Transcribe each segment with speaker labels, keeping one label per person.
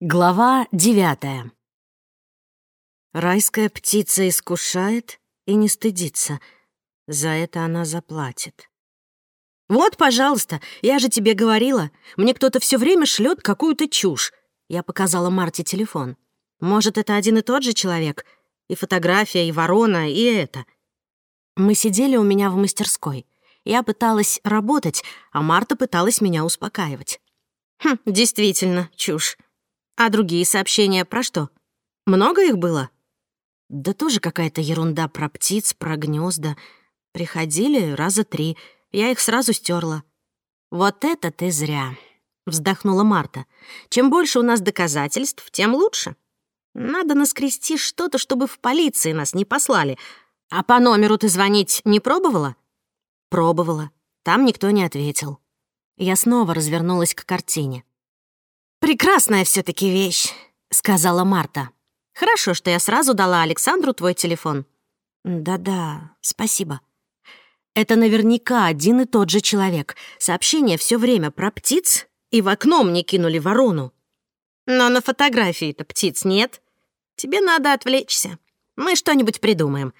Speaker 1: Глава девятая. Райская птица искушает и не стыдится. За это она заплатит. «Вот, пожалуйста, я же тебе говорила. Мне кто-то все время шлет какую-то чушь». Я показала Марте телефон. «Может, это один и тот же человек? И фотография, и ворона, и это». Мы сидели у меня в мастерской. Я пыталась работать, а Марта пыталась меня успокаивать. «Хм, действительно, чушь». А другие сообщения про что? Много их было? Да тоже какая-то ерунда про птиц, про гнезда. Приходили раза три. Я их сразу стерла. Вот это ты зря, вздохнула Марта. Чем больше у нас доказательств, тем лучше. Надо наскрести что-то, чтобы в полиции нас не послали. А по номеру ты звонить не пробовала? Пробовала. Там никто не ответил. Я снова развернулась к картине. «Прекрасная все-таки вещь», — сказала Марта. «Хорошо, что я сразу дала Александру твой телефон». «Да-да, спасибо». «Это наверняка один и тот же человек. Сообщение все время про птиц, и в окно мне кинули ворону». «Но на фотографии-то птиц нет. Тебе надо отвлечься. Мы что-нибудь придумаем.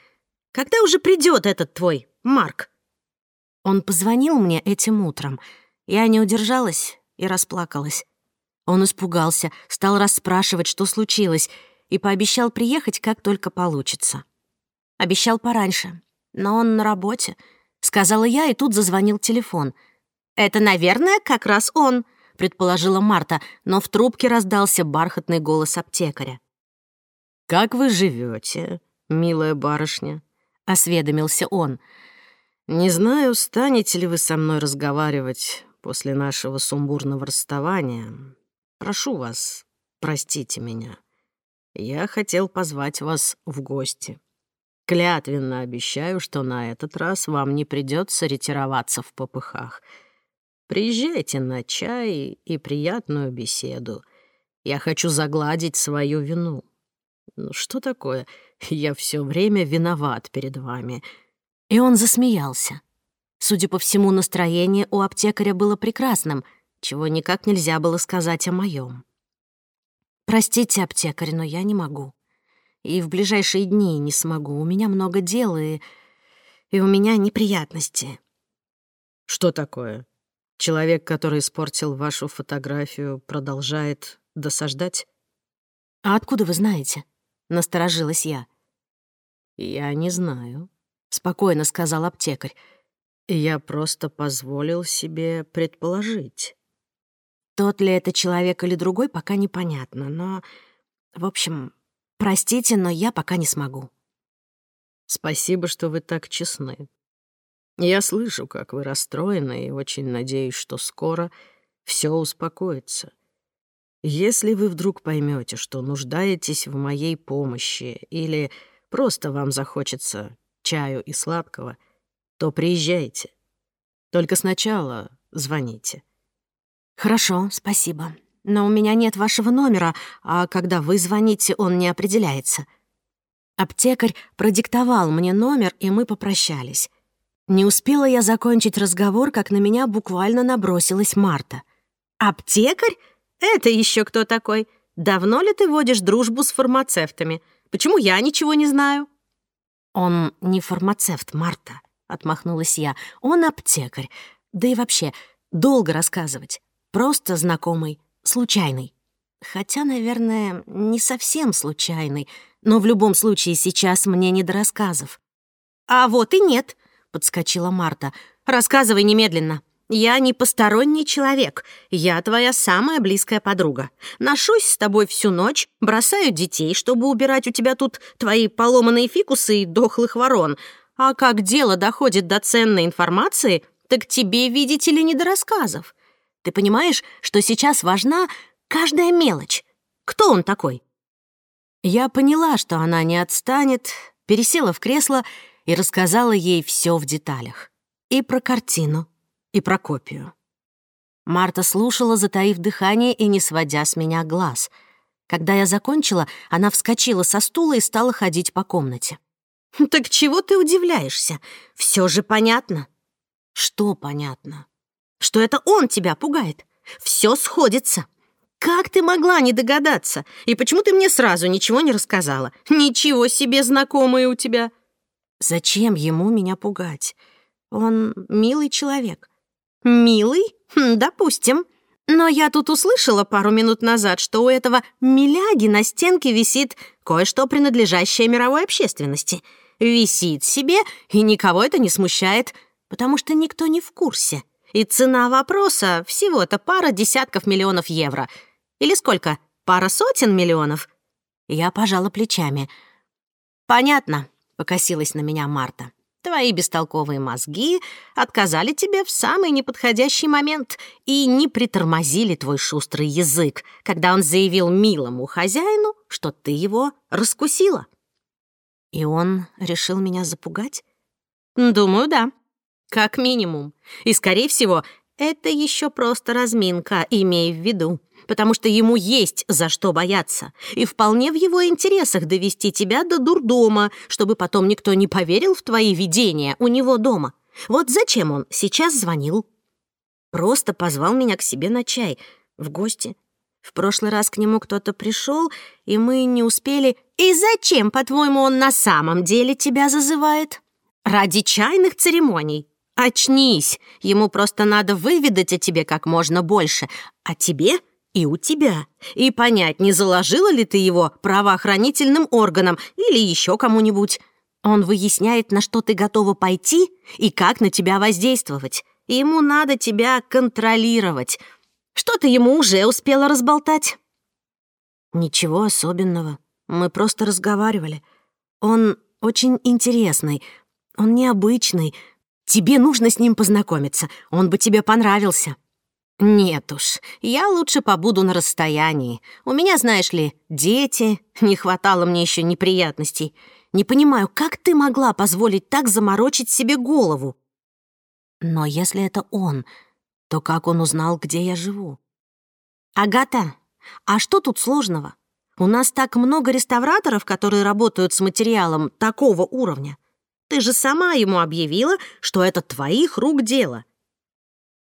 Speaker 1: Когда уже придет этот твой Марк?» Он позвонил мне этим утром. Я не удержалась и расплакалась. Он испугался, стал расспрашивать, что случилось, и пообещал приехать, как только получится. Обещал пораньше, но он на работе. Сказала я, и тут зазвонил телефон. «Это, наверное, как раз он», — предположила Марта, но в трубке раздался бархатный голос аптекаря.
Speaker 2: «Как вы живете, милая барышня?» — осведомился он. «Не знаю, станете ли вы со мной разговаривать после нашего сумбурного расставания, Прошу вас, простите меня. Я хотел позвать вас в гости. Клятвенно обещаю, что на этот раз вам не придется ретироваться в попыхах. Приезжайте на чай и приятную беседу. Я хочу загладить свою вину. Ну что такое? Я все время виноват перед вами.
Speaker 1: И он засмеялся. Судя по всему, настроение у аптекаря было прекрасным — чего никак нельзя было сказать о моем. «Простите, аптекарь, но я не могу. И в ближайшие дни не смогу. У меня много дел, и, и у меня неприятности».
Speaker 2: «Что такое? Человек, который испортил вашу фотографию, продолжает досаждать?»
Speaker 1: «А откуда вы знаете?» — насторожилась я.
Speaker 2: «Я не знаю», —
Speaker 1: спокойно сказал аптекарь.
Speaker 2: «Я просто позволил себе предположить».
Speaker 1: Тот ли это человек или другой, пока непонятно, но... В общем, простите, но я пока не смогу.
Speaker 2: Спасибо, что вы так честны. Я слышу, как вы расстроены, и очень надеюсь, что скоро все успокоится. Если вы вдруг поймете, что нуждаетесь в моей помощи или просто вам захочется чаю и сладкого, то приезжайте. Только сначала звоните.
Speaker 1: «Хорошо, спасибо. Но у меня нет вашего номера, а когда вы звоните, он не определяется». Аптекарь продиктовал мне номер, и мы попрощались. Не успела я закончить разговор, как на меня буквально набросилась Марта. «Аптекарь? Это еще кто такой? Давно ли ты водишь дружбу с фармацевтами? Почему я ничего не знаю?» «Он не фармацевт, Марта», — отмахнулась я. «Он аптекарь. Да и вообще, долго рассказывать. Просто знакомый, случайный. Хотя, наверное, не совсем случайный, но в любом случае сейчас мне не до рассказов. «А вот и нет», — подскочила Марта. «Рассказывай немедленно. Я не посторонний человек. Я твоя самая близкая подруга. Ношусь с тобой всю ночь, бросаю детей, чтобы убирать у тебя тут твои поломанные фикусы и дохлых ворон. А как дело доходит до ценной информации, так тебе, видите ли, не до рассказов. Ты понимаешь, что сейчас важна каждая мелочь. Кто он такой?» Я поняла, что она не отстанет, пересела в кресло и рассказала ей все в деталях. И про картину, и про копию. Марта слушала, затаив дыхание и не сводя с меня глаз. Когда я закончила, она вскочила со стула и стала ходить по комнате. «Так чего ты удивляешься? Все же понятно». «Что понятно?» что это он тебя пугает. Все сходится. Как ты могла не догадаться? И почему ты мне сразу ничего не рассказала? Ничего себе знакомые у тебя. Зачем ему меня пугать? Он милый человек. Милый? Хм, допустим. Но я тут услышала пару минут назад, что у этого миляги на стенке висит кое-что принадлежащее мировой общественности. Висит себе, и никого это не смущает, потому что никто не в курсе. И цена вопроса всего-то пара десятков миллионов евро. Или сколько? Пара сотен миллионов?» Я пожала плечами. «Понятно», — покосилась на меня Марта. «Твои бестолковые мозги отказали тебе в самый неподходящий момент и не притормозили твой шустрый язык, когда он заявил милому хозяину, что ты его раскусила». «И он решил меня запугать?» «Думаю, да», как минимум. И, скорее всего, это еще просто разминка, имея в виду. Потому что ему есть за что бояться. И вполне в его интересах довести тебя до дурдома, чтобы потом никто не поверил в твои видения у него дома. Вот зачем он сейчас звонил? Просто позвал меня к себе на чай, в гости. В прошлый раз к нему кто-то пришел, и мы не успели... И зачем, по-твоему, он на самом деле тебя зазывает? Ради чайных церемоний. Очнись! Ему просто надо выведать о тебе как можно больше. а тебе и у тебя. И понять, не заложила ли ты его правоохранительным органам или еще кому-нибудь. Он выясняет, на что ты готова пойти и как на тебя воздействовать. Ему надо тебя контролировать. Что ты ему уже успела разболтать? Ничего особенного. Мы просто разговаривали. Он очень интересный. Он необычный. Тебе нужно с ним познакомиться. Он бы тебе понравился». «Нет уж, я лучше побуду на расстоянии. У меня, знаешь ли, дети. Не хватало мне еще неприятностей. Не понимаю, как ты могла позволить так заморочить себе голову?» «Но если это он, то как он узнал, где я живу?» «Агата, а что тут сложного? У нас так много реставраторов, которые работают с материалом такого уровня. Ты же сама ему объявила, что это твоих рук дело».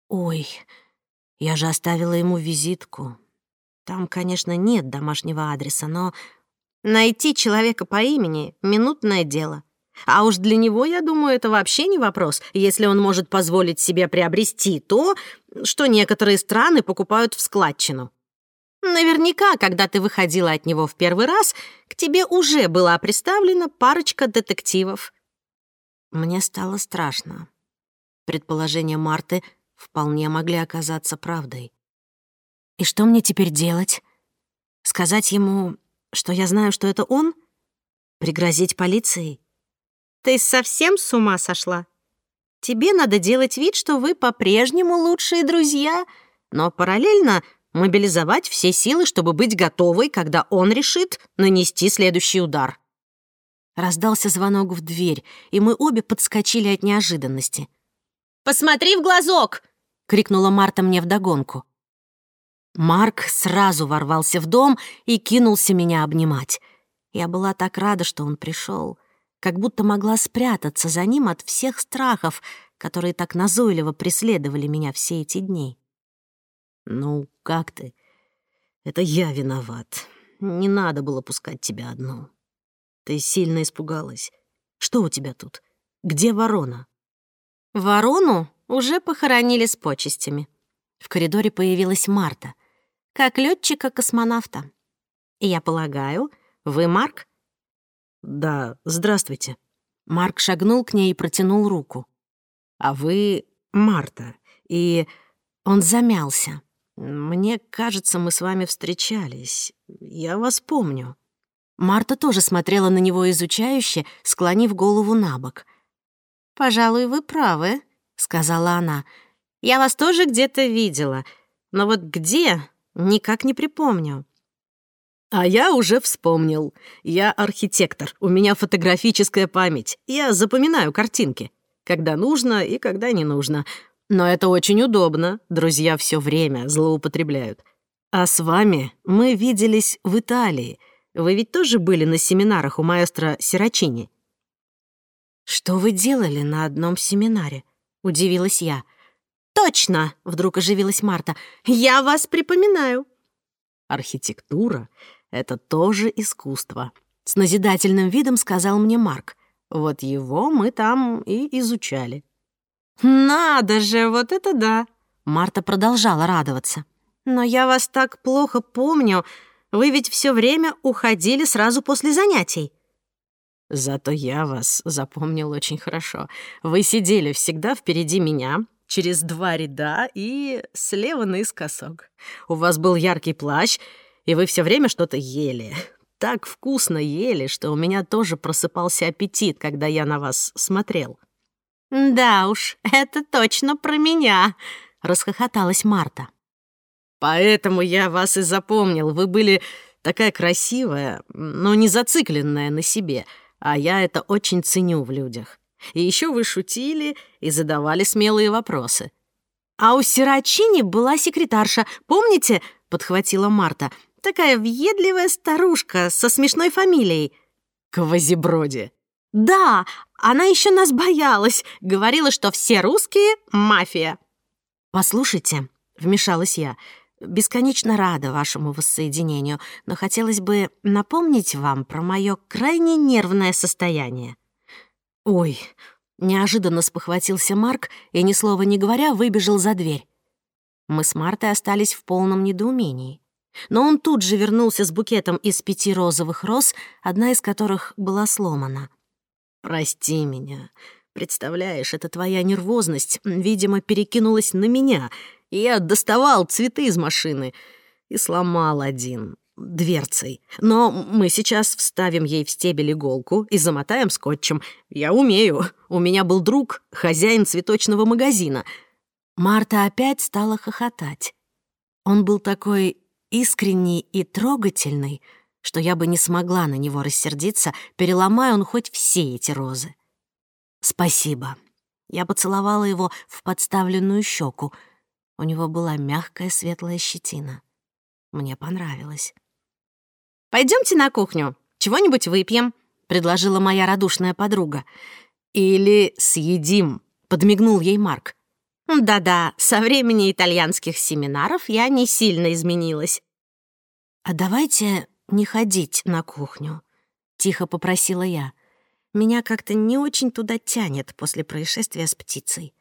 Speaker 1: «Ой, я же оставила ему визитку. Там, конечно, нет домашнего адреса, но найти человека по имени — минутное дело. А уж для него, я думаю, это вообще не вопрос, если он может позволить себе приобрести то, что некоторые страны покупают в складчину. Наверняка, когда ты выходила от него в первый раз, к тебе уже была представлена парочка детективов. Мне стало страшно. Предположения Марты вполне могли оказаться правдой. «И что мне теперь делать? Сказать ему, что я знаю, что это он? Пригрозить полицией?» «Ты совсем с ума сошла? Тебе надо делать вид, что вы по-прежнему лучшие друзья, но параллельно мобилизовать все силы, чтобы быть готовой, когда он решит нанести следующий удар. Раздался звонок в дверь, и мы обе подскочили от неожиданности. «Посмотри в глазок!» — крикнула Марта мне вдогонку. Марк сразу ворвался в дом и кинулся меня обнимать. Я была так рада, что он пришел, как будто могла спрятаться за ним от всех страхов, которые так назойливо преследовали меня все эти дни. «Ну, как ты? Это я виноват. Не надо было пускать тебя одну», это сильно испугалась. «Что у тебя тут? Где ворона?» «Ворону уже похоронили с почестями». В коридоре появилась Марта, как летчика-космонавта. «Я полагаю, вы Марк?» «Да, здравствуйте». Марк шагнул к ней и протянул руку. «А вы Марта, и...» Он замялся. «Мне кажется, мы с вами встречались. Я вас помню». Марта тоже смотрела на него изучающе, склонив голову на бок. «Пожалуй, вы правы», — сказала она. «Я вас тоже где-то видела, но вот где, никак не припомню». «А я уже вспомнил. Я архитектор, у меня фотографическая память. Я запоминаю картинки, когда нужно и когда не нужно. Но это очень удобно, друзья все время злоупотребляют. А с вами мы виделись в Италии». Вы ведь тоже были на семинарах у маэстро Сирачини». «Что вы делали на одном семинаре?» — удивилась я. «Точно!» — вдруг оживилась Марта. «Я вас припоминаю». «Архитектура — это тоже искусство», — с назидательным видом сказал мне Марк. «Вот его мы там и изучали».
Speaker 3: «Надо же, вот это да!»
Speaker 1: Марта продолжала радоваться.
Speaker 3: «Но я вас так плохо помню. Вы ведь все время уходили сразу после занятий.
Speaker 1: Зато я вас запомнил очень хорошо. Вы сидели всегда впереди меня, через два ряда и слева наискосок. У вас был яркий плащ, и вы все время что-то ели. Так вкусно ели, что у меня тоже просыпался аппетит, когда я на вас смотрел.
Speaker 3: «Да уж, это точно про меня», — расхохоталась Марта.
Speaker 1: Поэтому я вас и запомнил. Вы были такая красивая, но не зацикленная на себе. А я это очень ценю в людях. И еще вы шутили и задавали смелые вопросы.
Speaker 3: А у Сирачини была секретарша, помните? Подхватила Марта. Такая въедливая старушка со смешной фамилией.
Speaker 1: Квазиброди.
Speaker 3: Да, она еще нас боялась. Говорила, что все русские — мафия.
Speaker 1: «Послушайте», — вмешалась я, — бесконечно рада вашему воссоединению, но хотелось бы напомнить вам про мое крайне нервное состояние». «Ой!» — неожиданно спохватился Марк и, ни слова не говоря, выбежал за дверь. Мы с Мартой остались в полном недоумении. Но он тут же вернулся с букетом из пяти розовых роз, одна из которых была сломана. «Прости меня. Представляешь, это твоя нервозность, видимо, перекинулась на меня», я доставал цветы из машины и сломал один дверцей. Но мы сейчас вставим ей в стебель иголку и замотаем скотчем. Я умею. У меня был друг, хозяин цветочного магазина. Марта опять стала хохотать. Он был такой искренний и трогательный, что я бы не смогла на него рассердиться, переломая он хоть все эти розы. «Спасибо». Я поцеловала его в подставленную щеку — у него была мягкая светлая щетина. Мне понравилось.
Speaker 3: Пойдемте на кухню, чего-нибудь выпьем», — предложила моя радушная подруга.
Speaker 1: «Или съедим», — подмигнул ей Марк.
Speaker 3: «Да-да, со времени итальянских семинаров я не сильно изменилась».
Speaker 1: «А давайте не ходить на кухню», — тихо попросила я. «Меня как-то не очень туда тянет после происшествия с птицей».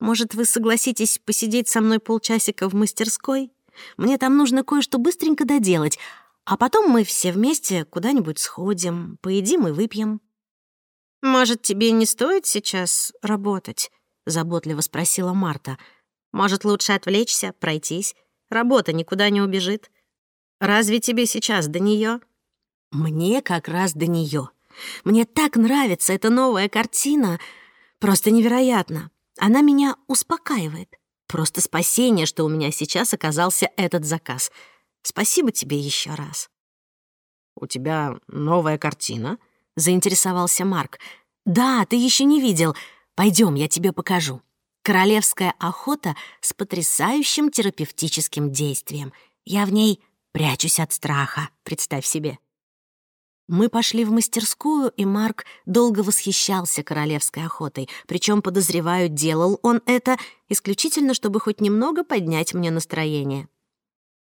Speaker 1: Может, вы согласитесь посидеть со мной полчасика в мастерской? Мне там нужно кое-что быстренько доделать, а потом мы все вместе куда-нибудь сходим, поедим и выпьем».
Speaker 3: «Может, тебе не стоит сейчас работать?»
Speaker 1: — заботливо спросила Марта.
Speaker 3: «Может, лучше отвлечься, пройтись? Работа никуда не убежит. Разве тебе сейчас до нее?
Speaker 1: «Мне как раз до нее. Мне так нравится эта новая картина. Просто невероятно. Она меня успокаивает. Просто спасение, что у меня сейчас оказался этот заказ. Спасибо тебе еще раз. «У тебя новая картина?» — заинтересовался Марк. «Да, ты еще не видел. Пойдем, я тебе покажу. Королевская охота с потрясающим терапевтическим действием. Я в ней прячусь от страха, представь себе». Мы пошли в мастерскую, и Марк долго восхищался королевской охотой. Причем, подозреваю, делал он это исключительно, чтобы хоть немного поднять мне настроение.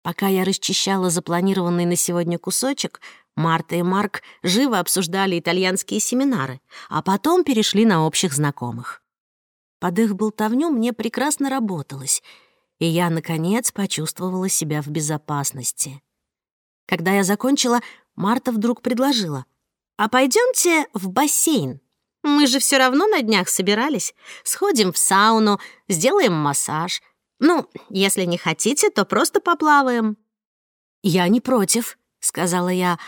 Speaker 1: Пока я расчищала запланированный на сегодня кусочек, Марта и Марк живо обсуждали итальянские семинары, а потом перешли на общих знакомых. Под их болтовню мне прекрасно работалось, и я, наконец, почувствовала себя в безопасности. Когда я закончила, Марта вдруг предложила. «А пойдемте в бассейн. Мы же все равно на днях собирались. Сходим в сауну, сделаем массаж. Ну, если не хотите, то просто поплаваем». «Я не против», — сказала я.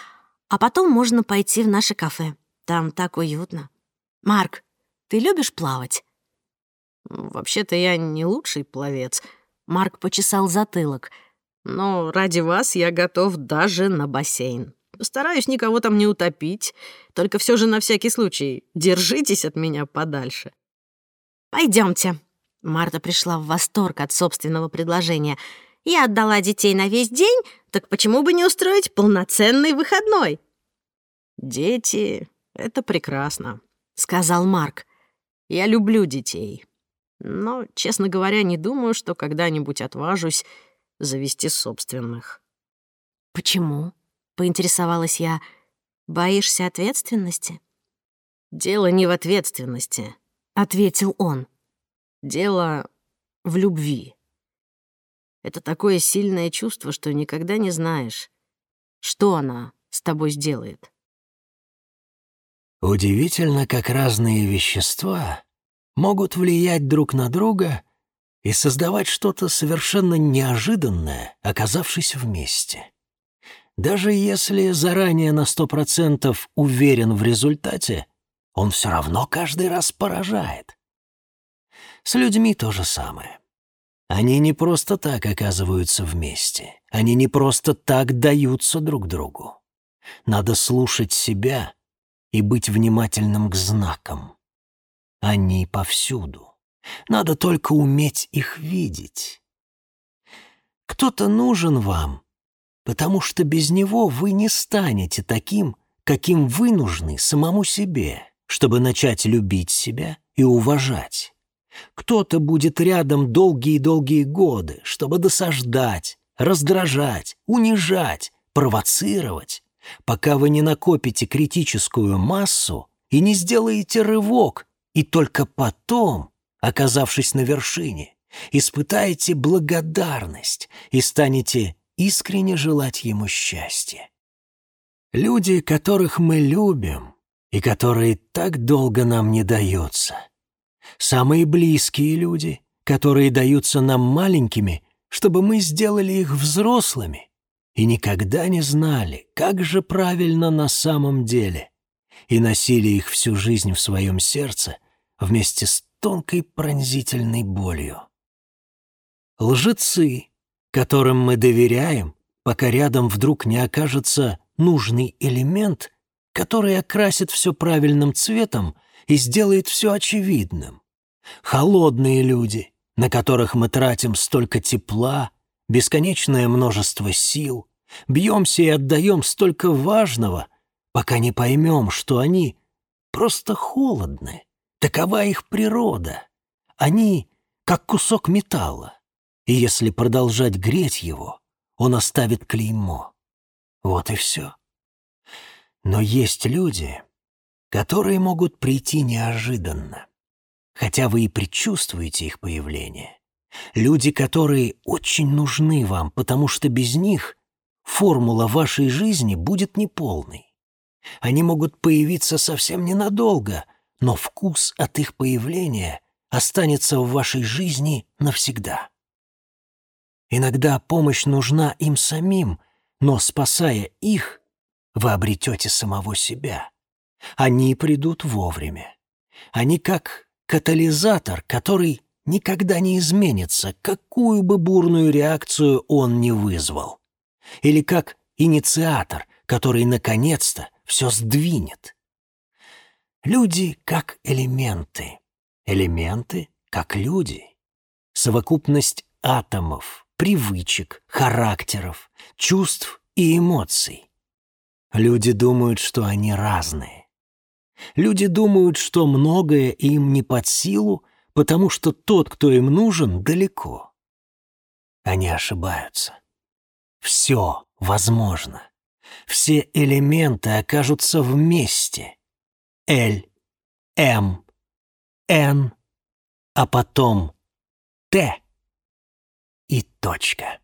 Speaker 1: «А потом можно пойти в наше кафе. Там так уютно. Марк, ты любишь плавать?» «Вообще-то я не лучший пловец», — Марк почесал затылок. «Но ради вас я готов даже на бассейн». Стараюсь никого там не утопить. Только все же на всякий случай держитесь от меня подальше.
Speaker 3: Пойдемте. Марта пришла в восторг от собственного предложения. Я отдала детей на весь день, так почему бы не устроить полноценный выходной?
Speaker 1: Дети — это прекрасно, — сказал Марк. Я люблю детей. Но, честно говоря, не думаю, что когда-нибудь отважусь завести собственных. Почему? Поинтересовалась я. «Боишься ответственности?»
Speaker 2: «Дело не в ответственности», — ответил он. «Дело в любви. Это такое сильное чувство, что никогда не знаешь, что она с тобой сделает».
Speaker 4: Удивительно, как разные вещества могут влиять друг на друга и создавать что-то совершенно неожиданное, оказавшись вместе. Даже если заранее на сто процентов уверен в результате, он все равно каждый раз поражает. С людьми то же самое. Они не просто так оказываются вместе. Они не просто так даются друг другу. Надо слушать себя и быть внимательным к знакам. Они повсюду. Надо только уметь их видеть. Кто-то нужен вам — потому что без него вы не станете таким, каким вы нужны самому себе, чтобы начать любить себя и уважать. Кто-то будет рядом долгие-долгие годы, чтобы досаждать, раздражать, унижать, провоцировать, пока вы не накопите критическую массу и не сделаете рывок, и только потом, оказавшись на вершине, испытаете благодарность и станете искренне желать ему счастья. Люди, которых мы любим и которые так долго нам не даются. Самые близкие люди, которые даются нам маленькими, чтобы мы сделали их взрослыми и никогда не знали, как же правильно на самом деле, и носили их всю жизнь в своем сердце вместе с тонкой пронзительной болью. Лжецы, которым мы доверяем, пока рядом вдруг не окажется нужный элемент, который окрасит все правильным цветом и сделает все очевидным. Холодные люди, на которых мы тратим столько тепла, бесконечное множество сил, бьемся и отдаем столько важного, пока не поймем, что они просто холодны. Такова их природа. Они как кусок металла. И если продолжать греть его, он оставит клеймо. Вот и все. Но есть люди, которые могут прийти неожиданно, хотя вы и предчувствуете их появление. Люди, которые очень нужны вам, потому что без них формула вашей жизни будет неполной. Они могут появиться совсем ненадолго, но вкус от их появления останется в вашей жизни навсегда. Иногда помощь нужна им самим, но спасая их, вы обретете самого себя. Они придут вовремя. Они как катализатор, который никогда не изменится, какую бы бурную реакцию он ни вызвал. Или как инициатор, который наконец-то все сдвинет. Люди как элементы, элементы как люди. Совокупность атомов, привычек, характеров, чувств и эмоций. Люди думают, что они разные. Люди думают, что многое им не под силу, потому что тот, кто им нужен, далеко. Они ошибаются. Все возможно. Все элементы окажутся вместе. Л, М, Н, а потом Т и точка.